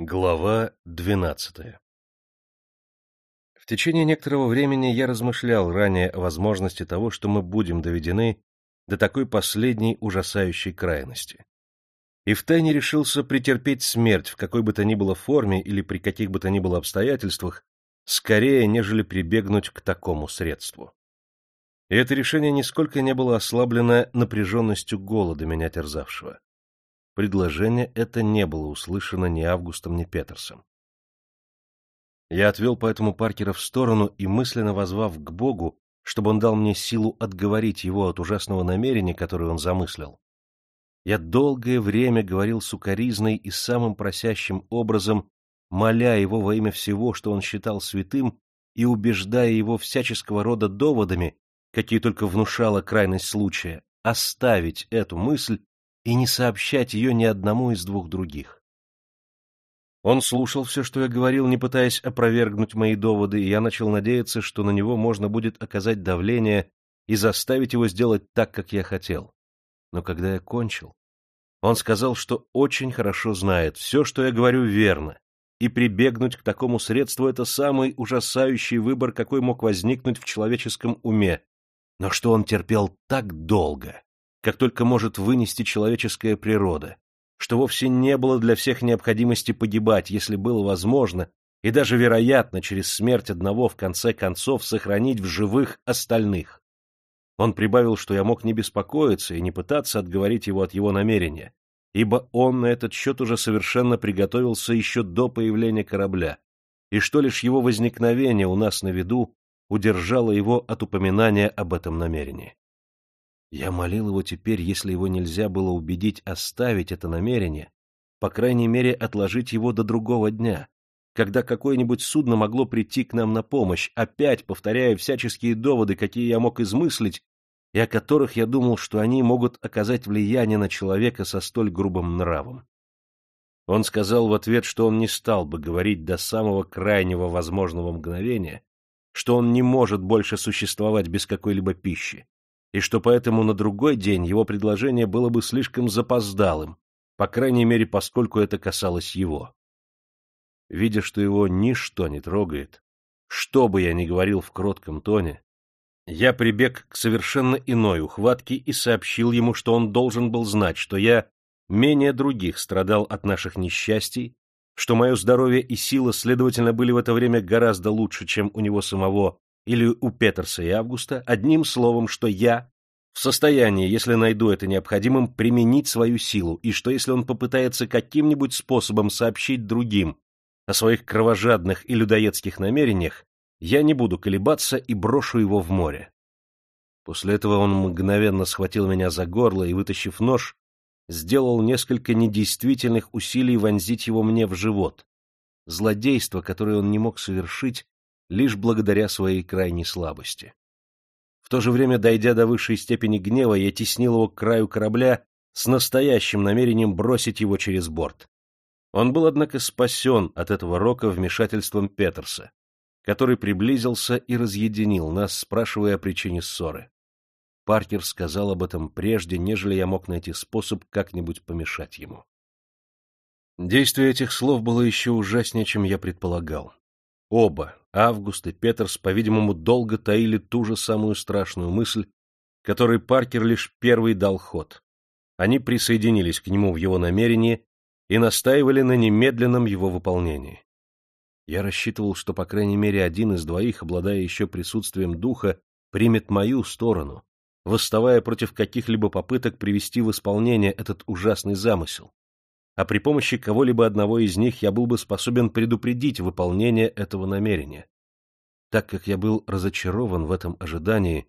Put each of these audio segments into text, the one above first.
Глава двенадцатая В течение некоторого времени я размышлял ранее о возможности того, что мы будем доведены до такой последней ужасающей крайности. И втайне решился претерпеть смерть в какой бы то ни было форме или при каких бы то ни было обстоятельствах, скорее, нежели прибегнуть к такому средству. И это решение нисколько не было ослаблено напряженностью голода, меня терзавшего. Предложение это не было услышано ни Августом, ни Петерсом. Я отвел поэтому Паркера в сторону и, мысленно возвав к Богу, чтобы он дал мне силу отговорить его от ужасного намерения, которое он замыслил, я долгое время говорил сукоризной и самым просящим образом, моля его во имя всего, что он считал святым, и убеждая его всяческого рода доводами, какие только внушала крайность случая, оставить эту мысль и не сообщать ее ни одному из двух других. Он слушал все, что я говорил, не пытаясь опровергнуть мои доводы, и я начал надеяться, что на него можно будет оказать давление и заставить его сделать так, как я хотел. Но когда я кончил, он сказал, что очень хорошо знает, все, что я говорю, верно, и прибегнуть к такому средству — это самый ужасающий выбор, какой мог возникнуть в человеческом уме, но что он терпел так долго, как только может вынести человеческая природа, что вовсе не было для всех необходимости погибать, если было возможно, и даже вероятно через смерть одного в конце концов сохранить в живых остальных. Он прибавил, что я мог не беспокоиться и не пытаться отговорить его от его намерения, ибо он на этот счет уже совершенно приготовился еще до появления корабля, и что лишь его возникновение у нас на виду удержало его от упоминания об этом намерении. Я молил его теперь, если его нельзя было убедить оставить это намерение, по крайней мере отложить его до другого дня, когда какое-нибудь судно могло прийти к нам на помощь, опять повторяя всяческие доводы, какие я мог измыслить, и о которых я думал, что они могут оказать влияние на человека со столь грубым нравом. Он сказал в ответ, что он не стал бы говорить до самого крайнего возможного мгновения, что он не может больше существовать без какой-либо пищи, и что поэтому на другой день его предложение было бы слишком запоздалым, по крайней мере, поскольку это касалось его. Видя, что его ничто не трогает, что бы я ни говорил в кротком тоне, я прибег к совершенно иной ухватке и сообщил ему, что он должен был знать, что я менее других страдал от наших несчастий, что мое здоровье и сила, следовательно, были в это время гораздо лучше, чем у него самого, или у Петерса и Августа, одним словом, что я в состоянии, если найду это необходимым, применить свою силу, и что если он попытается каким-нибудь способом сообщить другим о своих кровожадных и людоедских намерениях, я не буду колебаться и брошу его в море. После этого он мгновенно схватил меня за горло и, вытащив нож, сделал несколько недействительных усилий вонзить его мне в живот. Злодейство, которое он не мог совершить, лишь благодаря своей крайней слабости. В то же время, дойдя до высшей степени гнева, я теснил его к краю корабля с настоящим намерением бросить его через борт. Он был, однако, спасен от этого рока вмешательством Петерса, который приблизился и разъединил нас, спрашивая о причине ссоры. Паркер сказал об этом прежде, нежели я мог найти способ как-нибудь помешать ему. Действие этих слов было еще ужаснее, чем я предполагал. Оба, Август и Петерс, по-видимому, долго таили ту же самую страшную мысль, которой Паркер лишь первый дал ход. Они присоединились к нему в его намерении и настаивали на немедленном его выполнении. Я рассчитывал, что, по крайней мере, один из двоих, обладая еще присутствием духа, примет мою сторону, восставая против каких-либо попыток привести в исполнение этот ужасный замысел а при помощи кого-либо одного из них я был бы способен предупредить выполнение этого намерения. Так как я был разочарован в этом ожидании,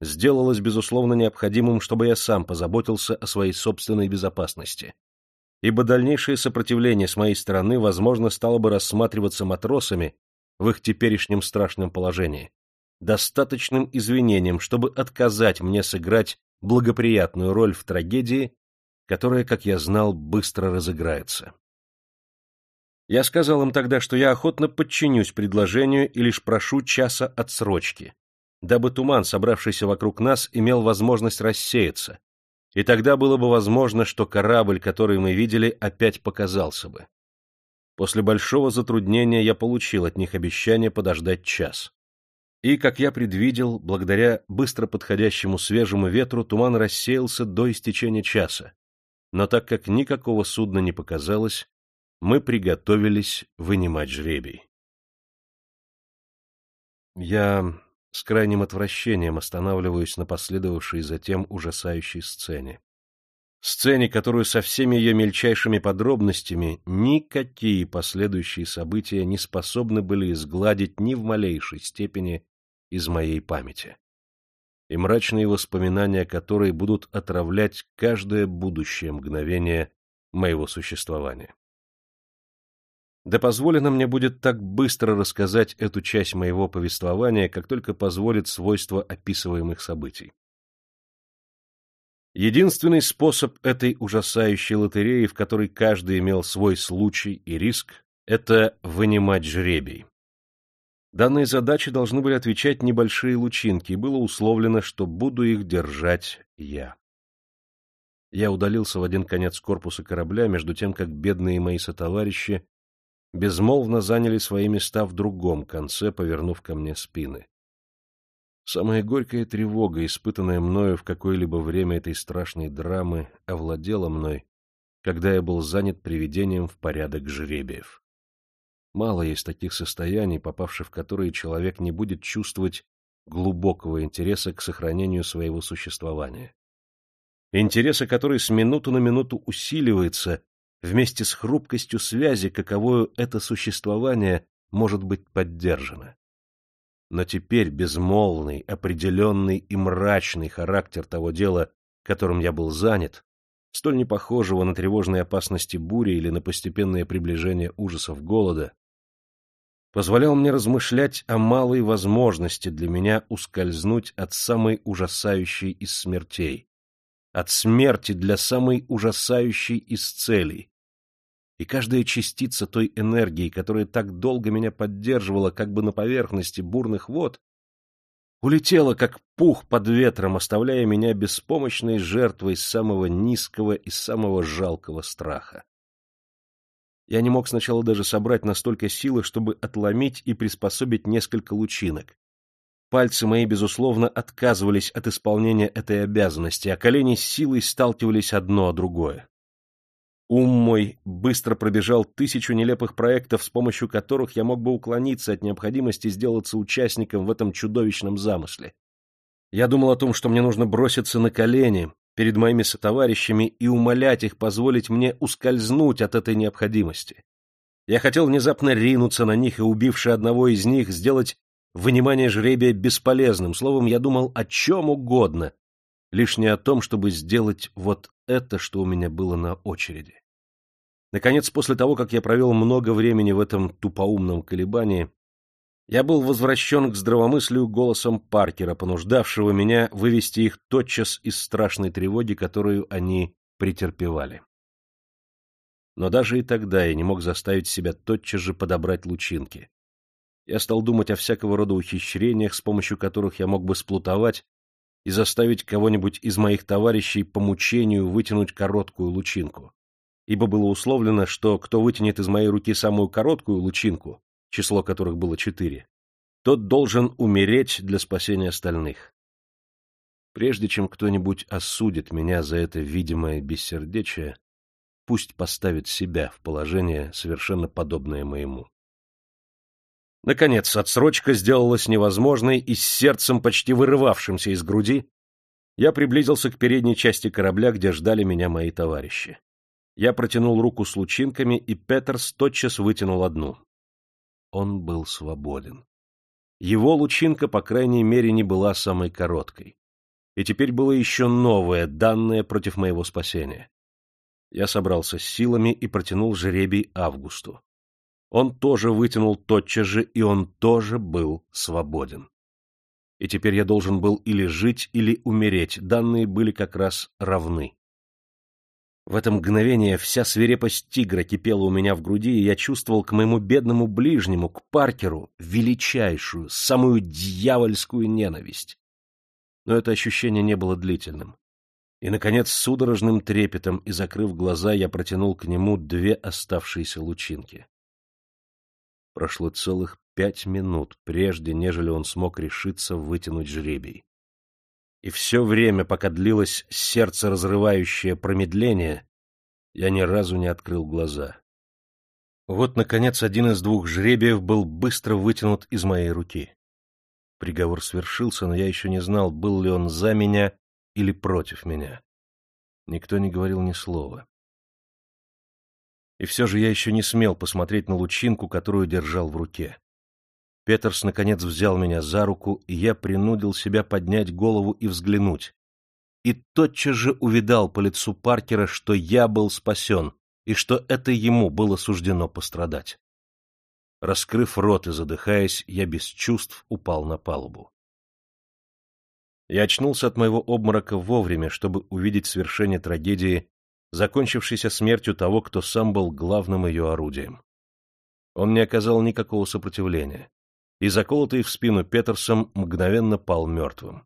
сделалось, безусловно, необходимым, чтобы я сам позаботился о своей собственной безопасности. Ибо дальнейшее сопротивление с моей стороны, возможно, стало бы рассматриваться матросами в их теперешнем страшном положении, достаточным извинением, чтобы отказать мне сыграть благоприятную роль в трагедии, которая, как я знал, быстро разыграется. Я сказал им тогда, что я охотно подчинюсь предложению и лишь прошу часа отсрочки, дабы туман, собравшийся вокруг нас, имел возможность рассеяться, и тогда было бы возможно, что корабль, который мы видели, опять показался бы. После большого затруднения я получил от них обещание подождать час. И, как я предвидел, благодаря быстро подходящему свежему ветру туман рассеялся до истечения часа. Но так как никакого судна не показалось, мы приготовились вынимать жребий. Я с крайним отвращением останавливаюсь на последовавшей затем ужасающей сцене. Сцене, которую со всеми ее мельчайшими подробностями никакие последующие события не способны были изгладить ни в малейшей степени из моей памяти. И мрачные воспоминания, которые будут отравлять каждое будущее мгновение моего существования. Да позволено мне будет так быстро рассказать эту часть моего повествования, как только позволит свойство описываемых событий. Единственный способ этой ужасающей лотереи, в которой каждый имел свой случай и риск, это вынимать жребий. Данные задачи должны были отвечать небольшие лучинки, и было условлено, что буду их держать я. Я удалился в один конец корпуса корабля, между тем, как бедные мои сотоварищи безмолвно заняли свои места в другом конце, повернув ко мне спины. Самая горькая тревога, испытанная мною в какое-либо время этой страшной драмы, овладела мной, когда я был занят приведением в порядок жребиев. Мало есть таких состояний, попавших в которые человек не будет чувствовать глубокого интереса к сохранению своего существования. Интереса, который с минуту на минуту усиливается вместе с хрупкостью связи, каковою это существование может быть поддержано. Но теперь безмолвный, определенный и мрачный характер того дела, которым я был занят, столь не похожего на тревожные опасности бури или на постепенное приближение ужасов голода, позволял мне размышлять о малой возможности для меня ускользнуть от самой ужасающей из смертей, от смерти для самой ужасающей из целей, и каждая частица той энергии, которая так долго меня поддерживала как бы на поверхности бурных вод, улетела, как пух под ветром, оставляя меня беспомощной жертвой самого низкого и самого жалкого страха. Я не мог сначала даже собрать настолько силы, чтобы отломить и приспособить несколько лучинок. Пальцы мои, безусловно, отказывались от исполнения этой обязанности, а колени с силой сталкивались одно о другое. Ум мой быстро пробежал тысячу нелепых проектов, с помощью которых я мог бы уклониться от необходимости сделаться участником в этом чудовищном замысле. Я думал о том, что мне нужно броситься на колени перед моими сотоварищами и умолять их позволить мне ускользнуть от этой необходимости. Я хотел внезапно ринуться на них и, убивши одного из них, сделать вынимание жребия бесполезным. Словом, я думал о чем угодно, лишь не о том, чтобы сделать вот это, что у меня было на очереди. Наконец, после того, как я провел много времени в этом тупоумном колебании, я был возвращен к здравомыслию голосом Паркера, понуждавшего меня вывести их тотчас из страшной тревоги, которую они претерпевали. Но даже и тогда я не мог заставить себя тотчас же подобрать лучинки. Я стал думать о всякого рода ухищрениях, с помощью которых я мог бы сплутовать и заставить кого-нибудь из моих товарищей по мучению вытянуть короткую лучинку ибо было условлено, что кто вытянет из моей руки самую короткую лучинку, число которых было четыре, тот должен умереть для спасения остальных. Прежде чем кто-нибудь осудит меня за это видимое бессердечие, пусть поставит себя в положение, совершенно подобное моему. Наконец, отсрочка сделалась невозможной, и с сердцем, почти вырывавшимся из груди, я приблизился к передней части корабля, где ждали меня мои товарищи. Я протянул руку с лучинками, и Петерс тотчас вытянул одну. Он был свободен. Его лучинка, по крайней мере, не была самой короткой. И теперь было еще новое, данное против моего спасения. Я собрался с силами и протянул жеребий Августу. Он тоже вытянул тотчас же, и он тоже был свободен. И теперь я должен был или жить, или умереть, данные были как раз равны. В это мгновение вся свирепость тигра кипела у меня в груди, и я чувствовал к моему бедному ближнему, к Паркеру, величайшую, самую дьявольскую ненависть. Но это ощущение не было длительным. И, наконец, судорожным трепетом и закрыв глаза, я протянул к нему две оставшиеся лучинки. Прошло целых пять минут, прежде нежели он смог решиться вытянуть жребий. И все время, пока длилось сердце разрывающее промедление, я ни разу не открыл глаза. Вот, наконец, один из двух жребиев был быстро вытянут из моей руки. Приговор свершился, но я еще не знал, был ли он за меня или против меня. Никто не говорил ни слова. И все же я еще не смел посмотреть на лучинку, которую держал в руке. Петерс, наконец, взял меня за руку, и я принудил себя поднять голову и взглянуть. И тотчас же увидал по лицу Паркера, что я был спасен, и что это ему было суждено пострадать. Раскрыв рот и задыхаясь, я без чувств упал на палубу. Я очнулся от моего обморока вовремя, чтобы увидеть свершение трагедии, закончившейся смертью того, кто сам был главным ее орудием. Он не оказал никакого сопротивления, и заколотый в спину Петерсом мгновенно пал мертвым.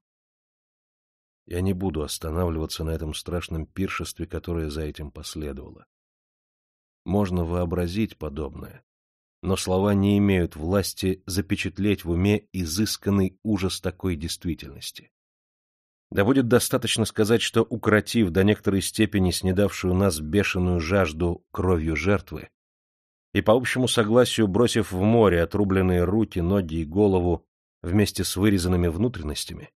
Я не буду останавливаться на этом страшном пиршестве, которое за этим последовало. Можно вообразить подобное, но слова не имеют власти запечатлеть в уме изысканный ужас такой действительности. Да будет достаточно сказать, что, укротив до некоторой степени снедавшую нас бешеную жажду кровью жертвы, и по общему согласию бросив в море отрубленные руки, ноги и голову вместе с вырезанными внутренностями,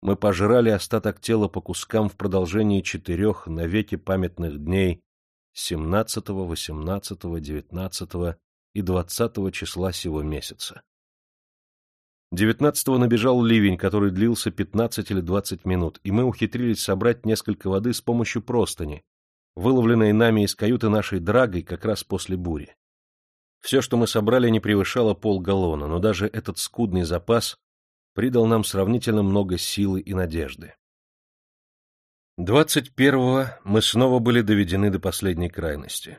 мы пожрали остаток тела по кускам в продолжении четырех навеки памятных дней 17, 18, 19 и 20 числа сего месяца. 19-го набежал ливень, который длился 15 или 20 минут, и мы ухитрились собрать несколько воды с помощью простыни, выловленной нами из каюты нашей драгой как раз после бури. Все, что мы собрали, не превышало полгаллона, но даже этот скудный запас придал нам сравнительно много силы и надежды. 21-го мы снова были доведены до последней крайности.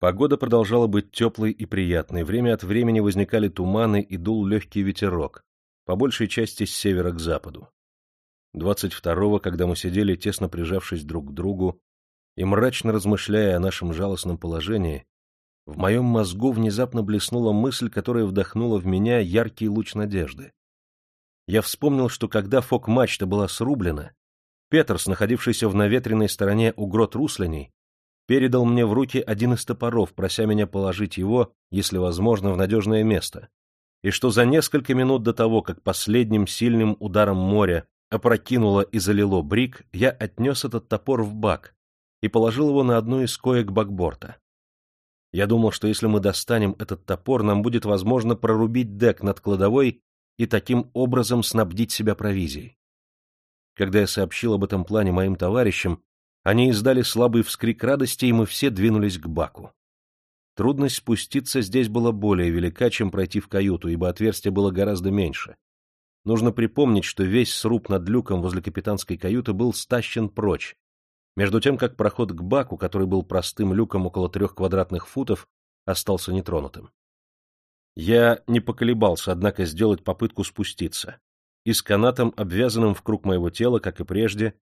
Погода продолжала быть теплой и приятной, время от времени возникали туманы и дул легкий ветерок, по большей части с севера к западу. 22-го, когда мы сидели, тесно прижавшись друг к другу, и мрачно размышляя о нашем жалостном положении, в моем мозгу внезапно блеснула мысль, которая вдохнула в меня яркий луч надежды. Я вспомнил, что когда фок-мачта была срублена, Петерс, находившийся в наветренной стороне у грот Русляней, передал мне в руки один из топоров, прося меня положить его, если возможно, в надежное место, и что за несколько минут до того, как последним сильным ударом моря опрокинуло и залило брик, я отнес этот топор в бак и положил его на одну из коек бакборта. Я думал, что если мы достанем этот топор, нам будет возможно прорубить дек над кладовой и таким образом снабдить себя провизией. Когда я сообщил об этом плане моим товарищам, они издали слабый вскрик радости, и мы все двинулись к баку. Трудность спуститься здесь была более велика, чем пройти в каюту, ибо отверстие было гораздо меньше. Нужно припомнить, что весь сруб над люком возле капитанской каюты был стащен прочь, между тем как проход к баку, который был простым люком около трех квадратных футов, остался нетронутым. Я не поколебался, однако, сделать попытку спуститься, и с канатом, обвязанным в круг моего тела, как и прежде,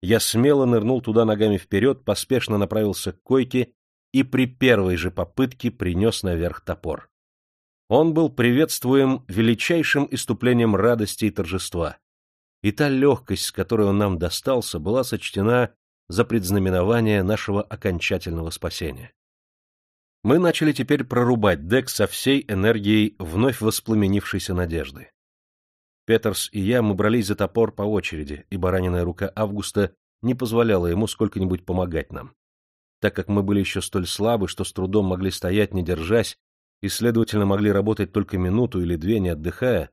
я смело нырнул туда ногами вперед, поспешно направился к койке и при первой же попытке принес наверх топор. Он был приветствуем величайшим иступлением радости и торжества, и та легкость, с которой он нам достался, была сочтена за предзнаменование нашего окончательного спасения. Мы начали теперь прорубать дек со всей энергией вновь воспламенившейся надежды. Петерс и я мы брались за топор по очереди, и баранья рука Августа не позволяла ему сколько-нибудь помогать нам. Так как мы были еще столь слабы, что с трудом могли стоять, не держась, и, следовательно, могли работать только минуту или две, не отдыхая,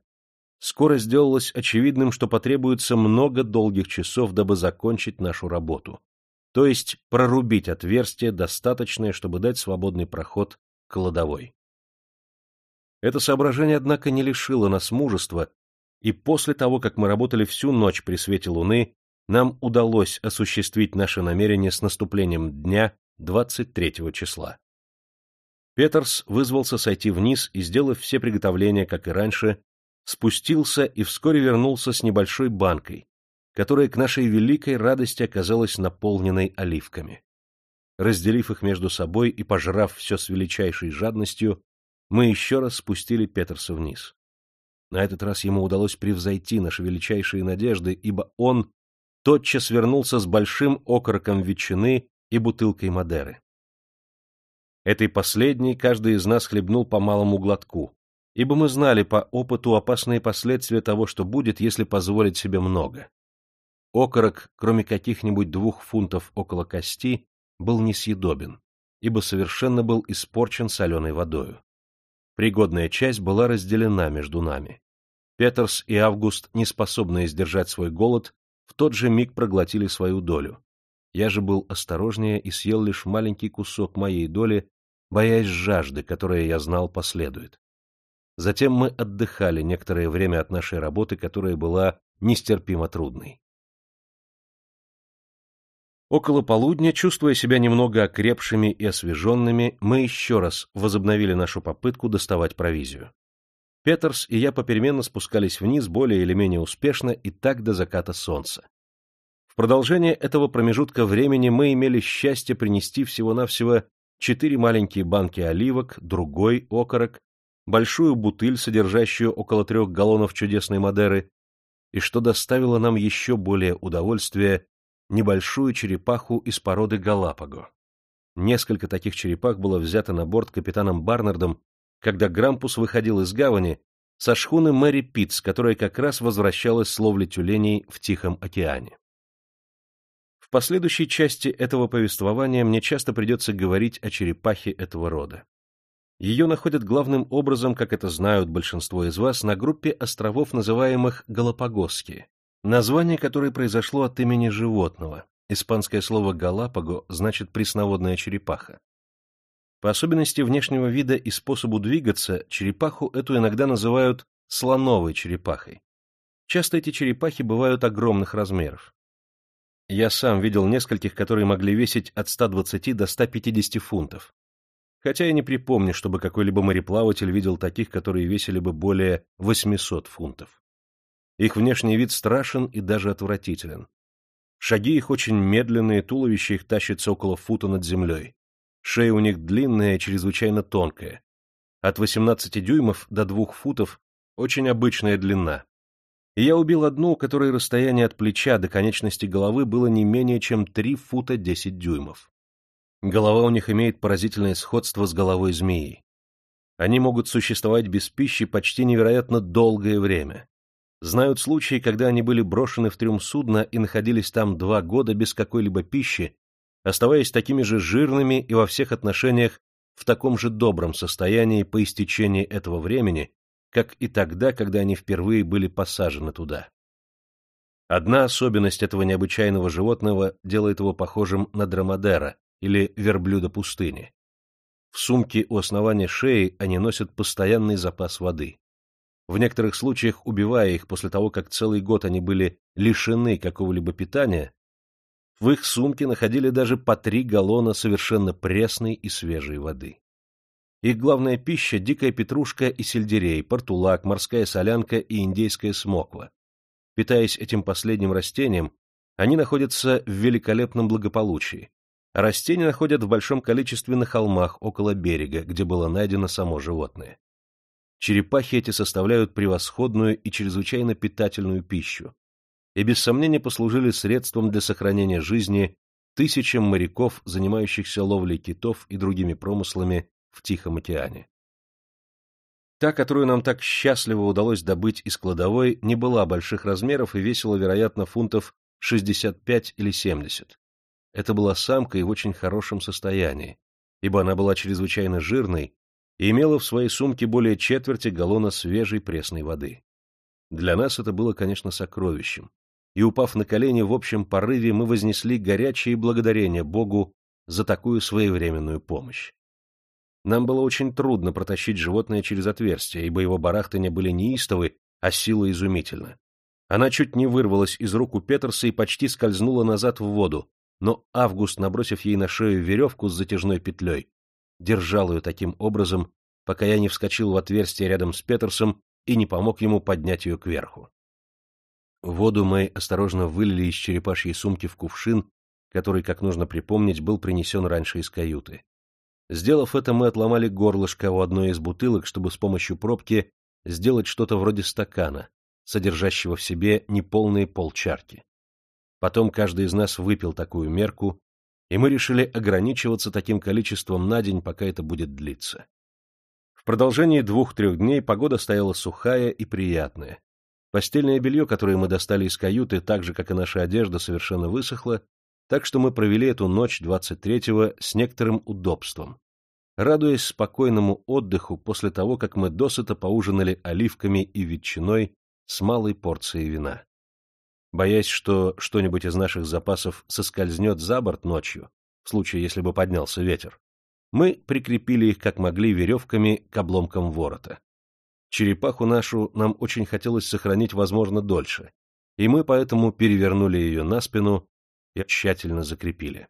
скоро сделалось очевидным, что потребуется много долгих часов, дабы закончить нашу работу, то есть прорубить отверстие, достаточное, чтобы дать свободный проход к кладовой. Это соображение, однако, не лишило нас мужества и после того, как мы работали всю ночь при свете луны, нам удалось осуществить наше намерение с наступлением дня 23 числа. Петерс вызвался сойти вниз и, сделав все приготовления, как и раньше, спустился и вскоре вернулся с небольшой банкой, которая к нашей великой радости оказалась наполненной оливками. Разделив их между собой и пожрав все с величайшей жадностью, мы еще раз спустили Петерса вниз. На этот раз ему удалось превзойти наши величайшие надежды, ибо он тотчас вернулся с большим окороком ветчины и бутылкой Мадеры. Этой последней каждый из нас хлебнул по малому глотку, ибо мы знали по опыту опасные последствия того, что будет, если позволить себе много. Окорок, кроме каких-нибудь двух фунтов около кости, был несъедобен, ибо совершенно был испорчен соленой водою. Пригодная часть была разделена между нами. Петерс и Август, не способные сдержать свой голод, в тот же миг проглотили свою долю. Я же был осторожнее и съел лишь маленький кусок моей доли, боясь жажды, которая, я знал, последует. Затем мы отдыхали некоторое время от нашей работы, которая была нестерпимо трудной. Около полудня, чувствуя себя немного окрепшими и освеженными, мы еще раз возобновили нашу попытку доставать провизию. Петерс и я попеременно спускались вниз более или менее успешно и так до заката солнца. В продолжение этого промежутка времени мы имели счастье принести всего-навсего четыре маленькие банки оливок, другой окорок, большую бутыль, содержащую около трех галлонов чудесной Мадеры, и, что доставило нам еще более удовольствия, небольшую черепаху из породы Галапаго. Несколько таких черепах было взято на борт капитаном Барнардом, когда Грампус выходил из гавани со шхуны Мэри Питц, которая как раз возвращалась с ловли тюленей в Тихом океане. В последующей части этого повествования мне часто придется говорить о черепахе этого рода. Ее находят главным образом, как это знают большинство из вас, на группе островов, называемых Галапагосские, название которой произошло от имени животного. Испанское слово «галапаго» значит «пресноводная черепаха». По особенности внешнего вида и способу двигаться, черепаху эту иногда называют слоновой черепахой. Часто эти черепахи бывают огромных размеров. Я сам видел нескольких, которые могли весить от 120 до 150 фунтов хотя я не припомню, чтобы какой-либо мореплаватель видел таких, которые весили бы более 800 фунтов. Их внешний вид страшен и даже отвратителен. Шаги их очень медленные, туловище их тащится около фута над землей. Шея у них длинная чрезвычайно тонкая. От 18 дюймов до 2 футов очень обычная длина. И я убил одну, у которой расстояние от плеча до конечности головы было не менее чем 3 фута 10 дюймов. Голова у них имеет поразительное сходство с головой змеи. Они могут существовать без пищи почти невероятно долгое время. Знают случаи, когда они были брошены в трюм судна и находились там два года без какой-либо пищи, оставаясь такими же жирными и во всех отношениях в таком же добром состоянии по истечении этого времени, как и тогда, когда они впервые были посажены туда. Одна особенность этого необычайного животного делает его похожим на драмадера, или верблюда пустыни. В сумке у основания шеи они носят постоянный запас воды. В некоторых случаях, убивая их после того, как целый год они были лишены какого-либо питания, в их сумке находили даже по три галлона совершенно пресной и свежей воды. Их главная пища – дикая петрушка и сельдерей, портулак, морская солянка и индейская смоква. Питаясь этим последним растением, они находятся в великолепном благополучии, Растения находят в большом количестве на холмах около берега, где было найдено само животное. Черепахи эти составляют превосходную и чрезвычайно питательную пищу, и без сомнения послужили средством для сохранения жизни тысячам моряков, занимающихся ловлей китов и другими промыслами в Тихом океане. Та, которую нам так счастливо удалось добыть из кладовой, не была больших размеров и весила, вероятно, фунтов 65 или 70. Это была самка и в очень хорошем состоянии, ибо она была чрезвычайно жирной и имела в своей сумке более четверти галлона свежей пресной воды. Для нас это было, конечно, сокровищем, и, упав на колени в общем порыве, мы вознесли горячие благодарения Богу за такую своевременную помощь. Нам было очень трудно протащить животное через отверстие, ибо его барахтания были неистовы, а сила изумительна. Она чуть не вырвалась из рук у Петерса и почти скользнула назад в воду, но Август, набросив ей на шею веревку с затяжной петлей, держал ее таким образом, пока я не вскочил в отверстие рядом с Петерсом и не помог ему поднять ее кверху. Воду мы осторожно вылили из черепашьей сумки в кувшин, который, как нужно припомнить, был принесен раньше из каюты. Сделав это, мы отломали горлышко у одной из бутылок, чтобы с помощью пробки сделать что-то вроде стакана, содержащего в себе неполные полчарки. Потом каждый из нас выпил такую мерку, и мы решили ограничиваться таким количеством на день, пока это будет длиться. В продолжении двух-трех дней погода стояла сухая и приятная. Постельное белье, которое мы достали из каюты, так же, как и наша одежда, совершенно высохло, так что мы провели эту ночь 23-го с некоторым удобством, радуясь спокойному отдыху после того, как мы досыта поужинали оливками и ветчиной с малой порцией вина. Боясь, что что-нибудь из наших запасов соскользнет за борт ночью, в случае, если бы поднялся ветер, мы прикрепили их как могли веревками к обломкам ворота. Черепаху нашу нам очень хотелось сохранить, возможно, дольше, и мы поэтому перевернули ее на спину и тщательно закрепили.